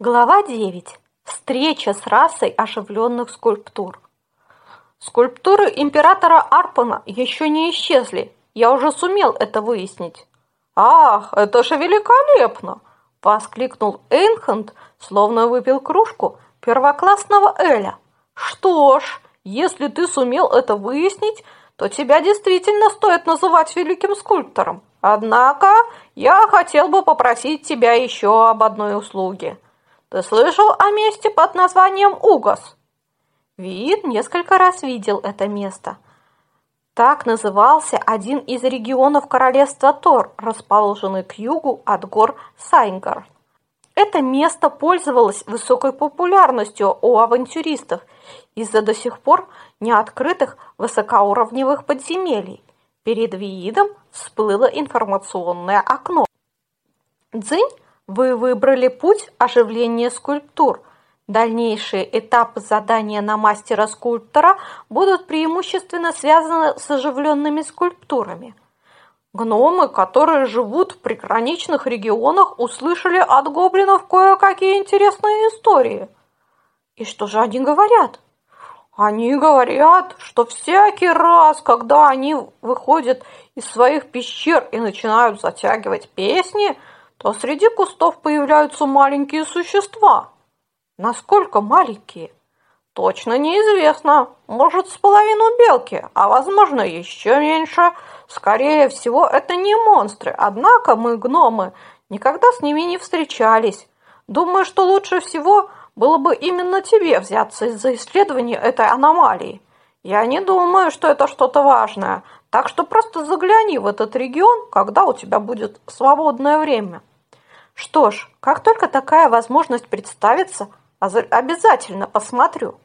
Глава 9. Встреча с расой оживленных скульптур. Скульптуры императора Арпана еще не исчезли. Я уже сумел это выяснить. «Ах, это же великолепно!» – воскликнул Эйнхенд, словно выпил кружку первоклассного Эля. «Что ж, если ты сумел это выяснить, то тебя действительно стоит называть великим скульптором. Однако я хотел бы попросить тебя еще об одной услуге. Ты слышал о месте под названием Угас? Вид несколько раз видел это место. Так назывался один из регионов королевства Тор, расположенный к югу от гор Сайнгар. Это место пользовалось высокой популярностью у авантюристов из-за до сих пор неоткрытых высокоуровневых подземелий. Перед Виидом всплыло информационное окно. Дзынь вы выбрали путь оживления скульптур. Дальнейшие этапы задания на мастера-скульптора будут преимущественно связаны с оживленными скульптурами. Гномы, которые живут в приграничных регионах, услышали от гоблинов кое-какие интересные истории. И что же они говорят? Они говорят, что всякий раз, когда они выходят из своих пещер и начинают затягивать песни – то среди кустов появляются маленькие существа. Насколько маленькие? Точно неизвестно. Может, с половину белки, а возможно, еще меньше. Скорее всего, это не монстры. Однако мы, гномы, никогда с ними не встречались. Думаю, что лучше всего было бы именно тебе взяться за исследование этой аномалии. Я не думаю, что это что-то важное, так что просто загляни в этот регион, когда у тебя будет свободное время. Что ж, как только такая возможность представится, обязательно посмотрю.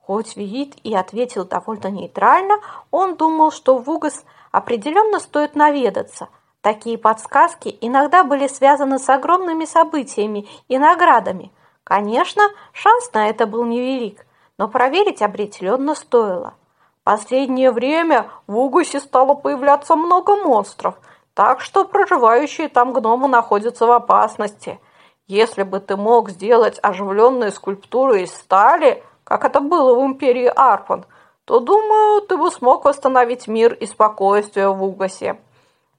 Хоть Виит и ответил довольно нейтрально, он думал, что в Угас определенно стоит наведаться. Такие подсказки иногда были связаны с огромными событиями и наградами. Конечно, шанс на это был невелик, но проверить определенно стоило. В последнее время в Угасе стало появляться много монстров – так что проживающие там гномы находятся в опасности. Если бы ты мог сделать оживленные скульптуры из стали, как это было в империи Арпан, то, думаю, ты бы смог восстановить мир и спокойствие в Угасе.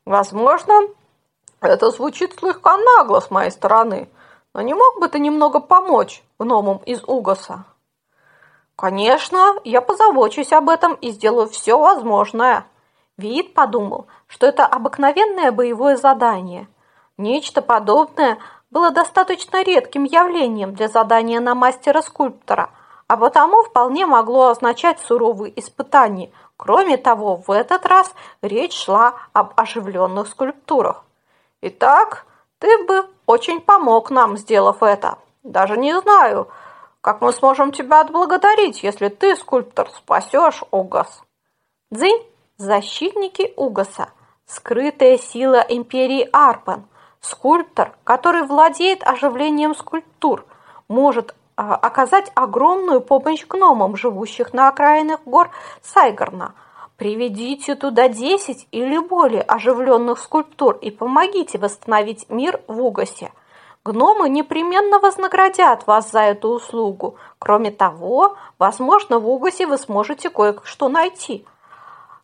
Возможно, это звучит слегка нагло с моей стороны, но не мог бы ты немного помочь гномам из Угаса? Конечно, я позабочусь об этом и сделаю все возможное. Вид подумал, что это обыкновенное боевое задание. Нечто подобное было достаточно редким явлением для задания на мастера-скульптора, а потому вполне могло означать суровые испытания. Кроме того, в этот раз речь шла об оживленных скульптурах. Итак, ты бы очень помог нам, сделав это. Даже не знаю, как мы сможем тебя отблагодарить, если ты, скульптор, спасешь Огас. Дзынь Защитники Угаса, скрытая сила империи Арпан, скульптор, который владеет оживлением скульптур, может а, оказать огромную помощь гномам, живущих на окраинах гор Сайгарна. Приведите туда 10 или более оживленных скульптур и помогите восстановить мир в Угасе. Гномы непременно вознаградят вас за эту услугу. Кроме того, возможно, в Угасе вы сможете кое-что найти –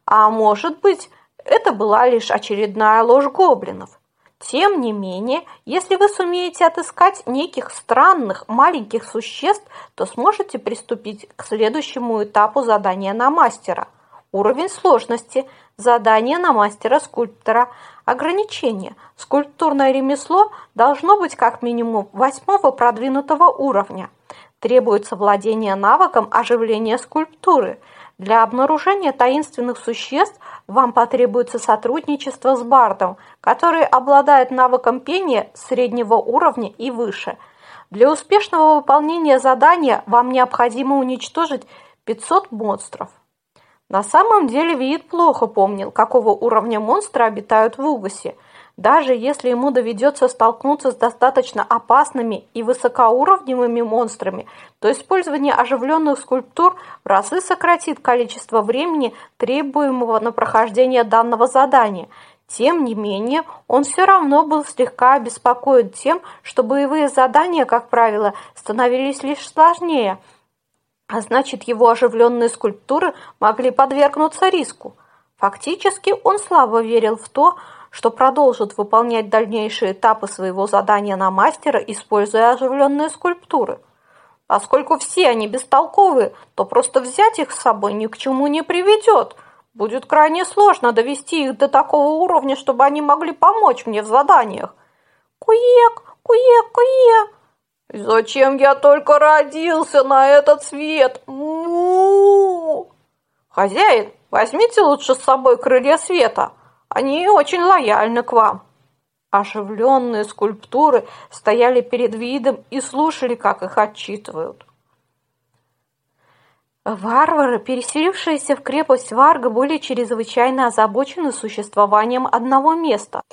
а может быть, это была лишь очередная ложь гоблинов. Тем не менее, если вы сумеете отыскать неких странных маленьких существ, то сможете приступить к следующему этапу задания на мастера. Уровень сложности, задание на мастера-скульптора, ограничение. Скульптурное ремесло должно быть как минимум восьмого продвинутого уровня. Требуется владение навыком оживления скульптуры – для обнаружения таинственных существ вам потребуется сотрудничество с бардом, который обладает навыком пения среднего уровня и выше. Для успешного выполнения задания вам необходимо уничтожить 500 монстров. На самом деле Виит плохо помнил, какого уровня монстры обитают в Угасе – даже если ему доведется столкнуться с достаточно опасными и высокоуровневыми монстрами, то использование оживленных скульптур в разы сократит количество времени, требуемого на прохождение данного задания. Тем не менее, он все равно был слегка обеспокоен тем, что боевые задания, как правило, становились лишь сложнее, а значит, его оживленные скульптуры могли подвергнуться риску. Фактически, он слабо верил в то, что продолжит выполнять дальнейшие этапы своего задания на мастера, используя оживленные скульптуры. Поскольку все они бестолковые, то просто взять их с собой ни к чему не приведет. Будет крайне сложно довести их до такого уровня, чтобы они могли помочь мне в заданиях. Куек, куек, куек. Зачем я только родился на этот свет? Му! Хозяин, возьмите лучше с собой крылья света. Они очень лояльны к вам. Оживленные скульптуры стояли перед видом и слушали, как их отчитывают. Варвары, переселившиеся в крепость Варга, были чрезвычайно озабочены существованием одного места.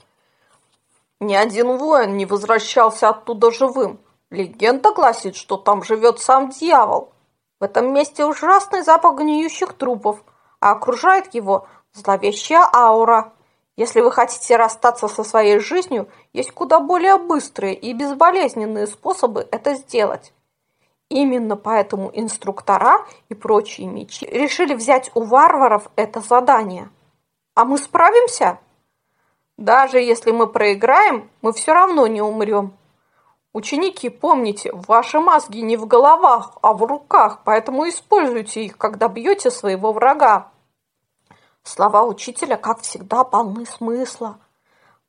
Ни один воин не возвращался оттуда живым. Легенда гласит, что там живет сам дьявол. В этом месте ужасный запах гниющих трупов, а окружает его зловещая аура. Если вы хотите расстаться со своей жизнью, есть куда более быстрые и безболезненные способы это сделать. Именно поэтому инструктора и прочие мечи решили взять у варваров это задание. А мы справимся? Даже если мы проиграем, мы все равно не умрем. Ученики, помните, ваши мозги не в головах, а в руках, поэтому используйте их, когда бьете своего врага. Слова учителя, как всегда, полны смысла.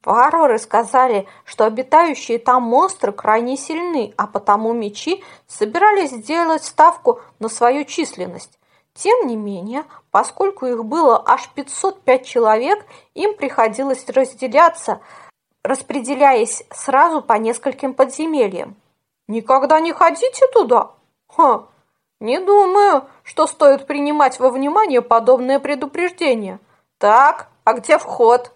Варвары сказали, что обитающие там монстры крайне сильны, а потому мечи собирались сделать ставку на свою численность. Тем не менее, поскольку их было аж 505 человек, им приходилось разделяться, распределяясь сразу по нескольким подземельям. «Никогда не ходите туда?» «Ха, не думаю, что стоит принимать во внимание подобное предупреждение. Так, а где вход?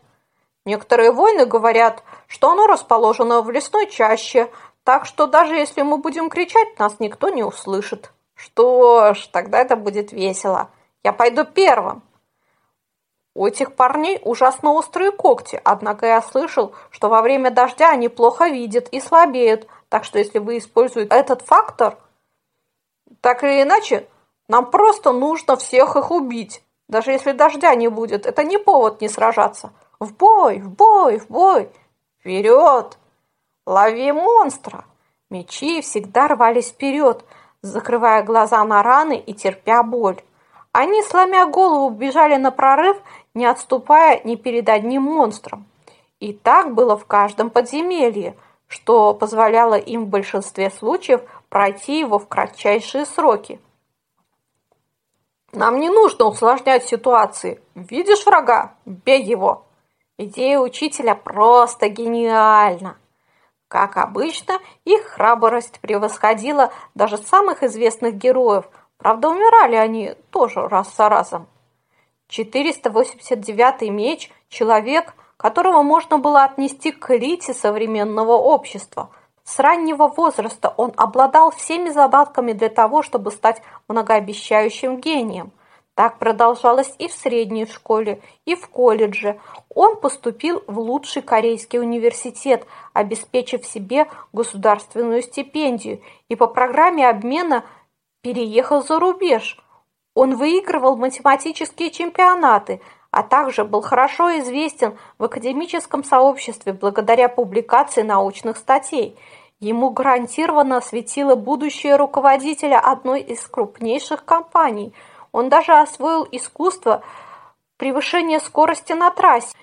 Некоторые воины говорят, что оно расположено в лесной чаще, так что даже если мы будем кричать, нас никто не услышит. Что ж, тогда это будет весело. Я пойду первым. У этих парней ужасно острые когти, однако я слышал, что во время дождя они плохо видят и слабеют, так что если вы используете этот фактор, так или иначе, нам просто нужно всех их убить. Даже если дождя не будет, это не повод не сражаться. В бой, в бой, в бой! Вперед! Лови монстра! Мечи всегда рвались вперед, закрывая глаза на раны и терпя боль. Они, сломя голову, бежали на прорыв, не отступая ни перед одним монстром. И так было в каждом подземелье, что позволяло им в большинстве случаев пройти его в кратчайшие сроки. Нам не нужно усложнять ситуации. Видишь врага? Бей его. Идея учителя просто гениальна. Как обычно, их храбрость превосходила даже самых известных героев. Правда, умирали они тоже раз за разом. 489-й меч – человек, которого можно было отнести к элите современного общества – с раннего возраста он обладал всеми задатками для того, чтобы стать многообещающим гением. Так продолжалось и в средней школе, и в колледже. Он поступил в лучший корейский университет, обеспечив себе государственную стипендию, и по программе обмена переехал за рубеж. Он выигрывал математические чемпионаты, а также был хорошо известен в академическом сообществе благодаря публикации научных статей. Ему гарантированно светило будущее руководителя одной из крупнейших компаний. Он даже освоил искусство превышения скорости на трассе,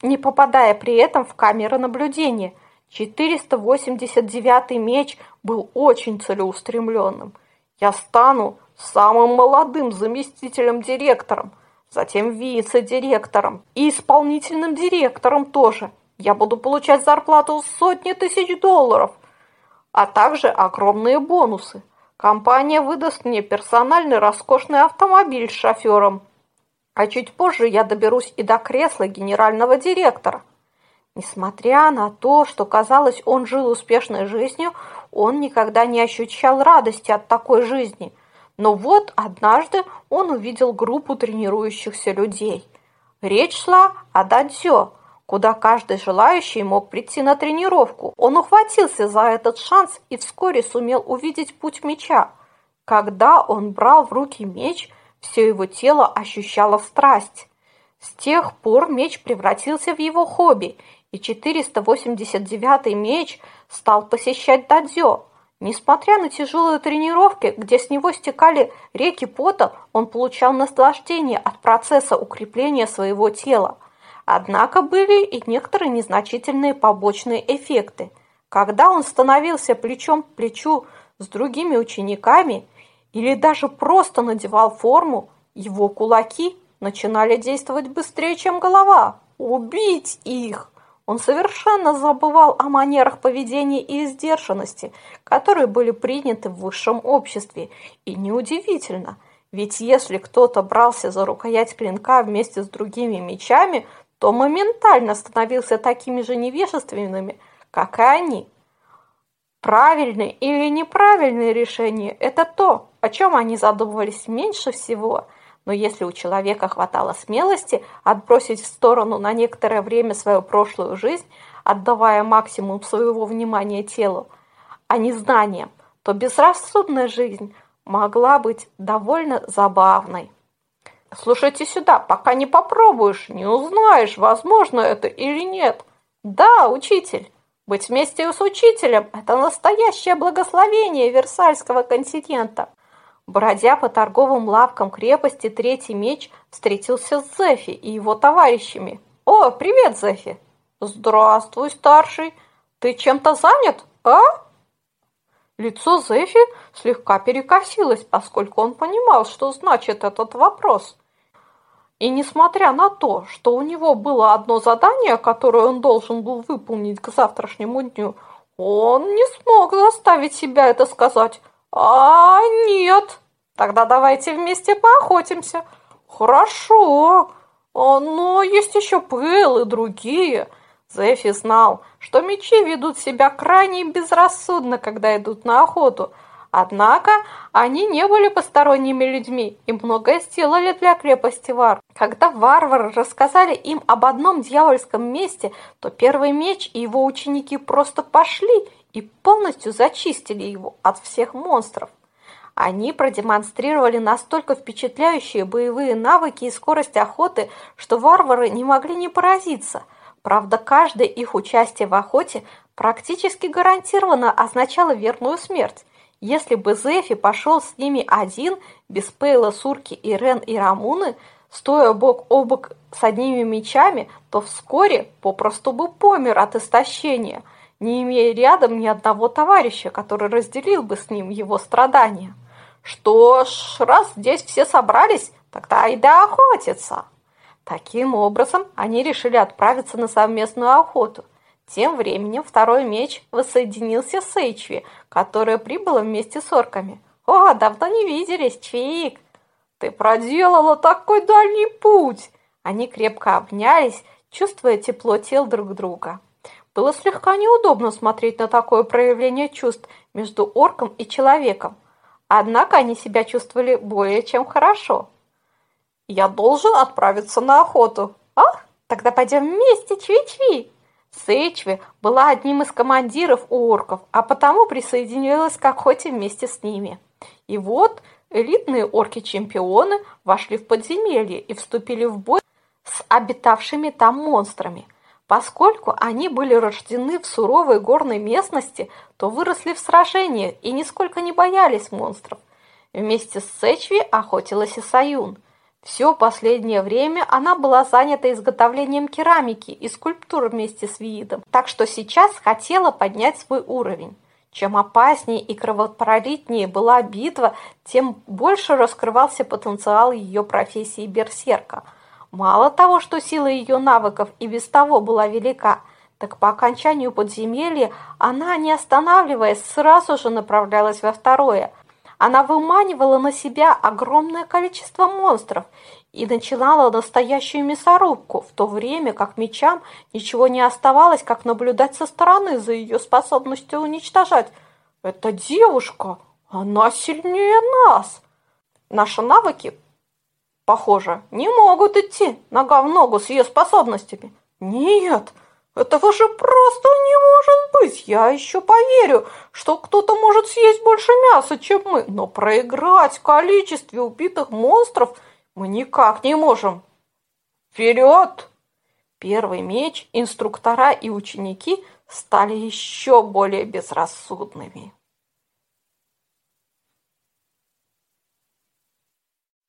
не попадая при этом в камеры наблюдения. 489-й меч был очень целеустремленным. «Я стану самым молодым заместителем директором», затем вице-директором и исполнительным директором тоже. Я буду получать зарплату сотни тысяч долларов, а также огромные бонусы. Компания выдаст мне персональный роскошный автомобиль с шофером. А чуть позже я доберусь и до кресла генерального директора. Несмотря на то, что казалось, он жил успешной жизнью, он никогда не ощущал радости от такой жизни – но вот однажды он увидел группу тренирующихся людей. Речь шла о дадзё. куда каждый желающий мог прийти на тренировку. Он ухватился за этот шанс и вскоре сумел увидеть путь меча. Когда он брал в руки меч, все его тело ощущало страсть. С тех пор меч превратился в его хобби, и 489-й меч стал посещать дадзё. Несмотря на тяжелые тренировки, где с него стекали реки пота, он получал наслаждение от процесса укрепления своего тела. Однако были и некоторые незначительные побочные эффекты. Когда он становился плечом к плечу с другими учениками или даже просто надевал форму, его кулаки начинали действовать быстрее, чем голова. Убить их! Он совершенно забывал о манерах поведения и сдержанности, которые были приняты в высшем обществе. И неудивительно, ведь если кто-то брался за рукоять клинка вместе с другими мечами, то моментально становился такими же невежественными, как и они. Правильное или неправильное решение – это то, о чем они задумывались меньше всего – но если у человека хватало смелости отбросить в сторону на некоторое время свою прошлую жизнь, отдавая максимум своего внимания телу, а не знаниям, то безрассудная жизнь могла быть довольно забавной. Слушайте сюда, пока не попробуешь, не узнаешь, возможно это или нет. Да, учитель. Быть вместе с учителем – это настоящее благословение Версальского континента. Бродя по торговым лавкам крепости, третий меч встретился с Зефи и его товарищами. «О, привет, Зефи!» «Здравствуй, старший! Ты чем-то занят, а?» Лицо Зефи слегка перекосилось, поскольку он понимал, что значит этот вопрос. И несмотря на то, что у него было одно задание, которое он должен был выполнить к завтрашнему дню, он не смог заставить себя это сказать. А, нет. Тогда давайте вместе поохотимся. Хорошо. А, но есть еще пыл и другие. Зефи знал, что мечи ведут себя крайне безрассудно, когда идут на охоту. Однако они не были посторонними людьми и многое сделали для крепости Вар. Когда варвары рассказали им об одном дьявольском месте, то первый меч и его ученики просто пошли и полностью зачистили его от всех монстров. Они продемонстрировали настолько впечатляющие боевые навыки и скорость охоты, что варвары не могли не поразиться. Правда, каждое их участие в охоте практически гарантированно означало верную смерть. Если бы Зефи пошел с ними один, без Пейла, Сурки, Ирен и Рамуны, стоя бок о бок с одними мечами, то вскоре попросту бы помер от истощения – не имея рядом ни одного товарища, который разделил бы с ним его страдания. Что ж, раз здесь все собрались, тогда и да охотиться. Таким образом, они решили отправиться на совместную охоту. Тем временем второй меч воссоединился с Эйчви, которая прибыла вместе с орками. «О, давно не виделись, Чвик!» «Ты проделала такой дальний путь!» Они крепко обнялись, чувствуя тепло тел друг друга. Было слегка неудобно смотреть на такое проявление чувств между орком и человеком, однако они себя чувствовали более чем хорошо. «Я должен отправиться на охоту». «А? Тогда пойдем вместе, Чви-Чви!» Сэйчви была одним из командиров у орков, а потому присоединилась к охоте вместе с ними. И вот элитные орки-чемпионы вошли в подземелье и вступили в бой с обитавшими там монстрами – Поскольку они были рождены в суровой горной местности, то выросли в сражениях и нисколько не боялись монстров. Вместе с Сэчви охотилась и Саюн. Все последнее время она была занята изготовлением керамики и скульптур вместе с Виидом, так что сейчас хотела поднять свой уровень. Чем опаснее и кровопролитнее была битва, тем больше раскрывался потенциал ее профессии берсерка – Мало того, что сила ее навыков и без того была велика, так по окончанию подземелья она, не останавливаясь, сразу же направлялась во второе. Она выманивала на себя огромное количество монстров и начинала настоящую мясорубку, в то время как мечам ничего не оставалось, как наблюдать со стороны за ее способностью уничтожать. «Эта девушка, она сильнее нас!» Наши навыки похоже, не могут идти нога в ногу с ее способностями. Нет, этого же просто не может быть. Я еще поверю, что кто-то может съесть больше мяса, чем мы. Но проиграть в количестве убитых монстров мы никак не можем. Вперед! Первый меч, инструктора и ученики стали еще более безрассудными.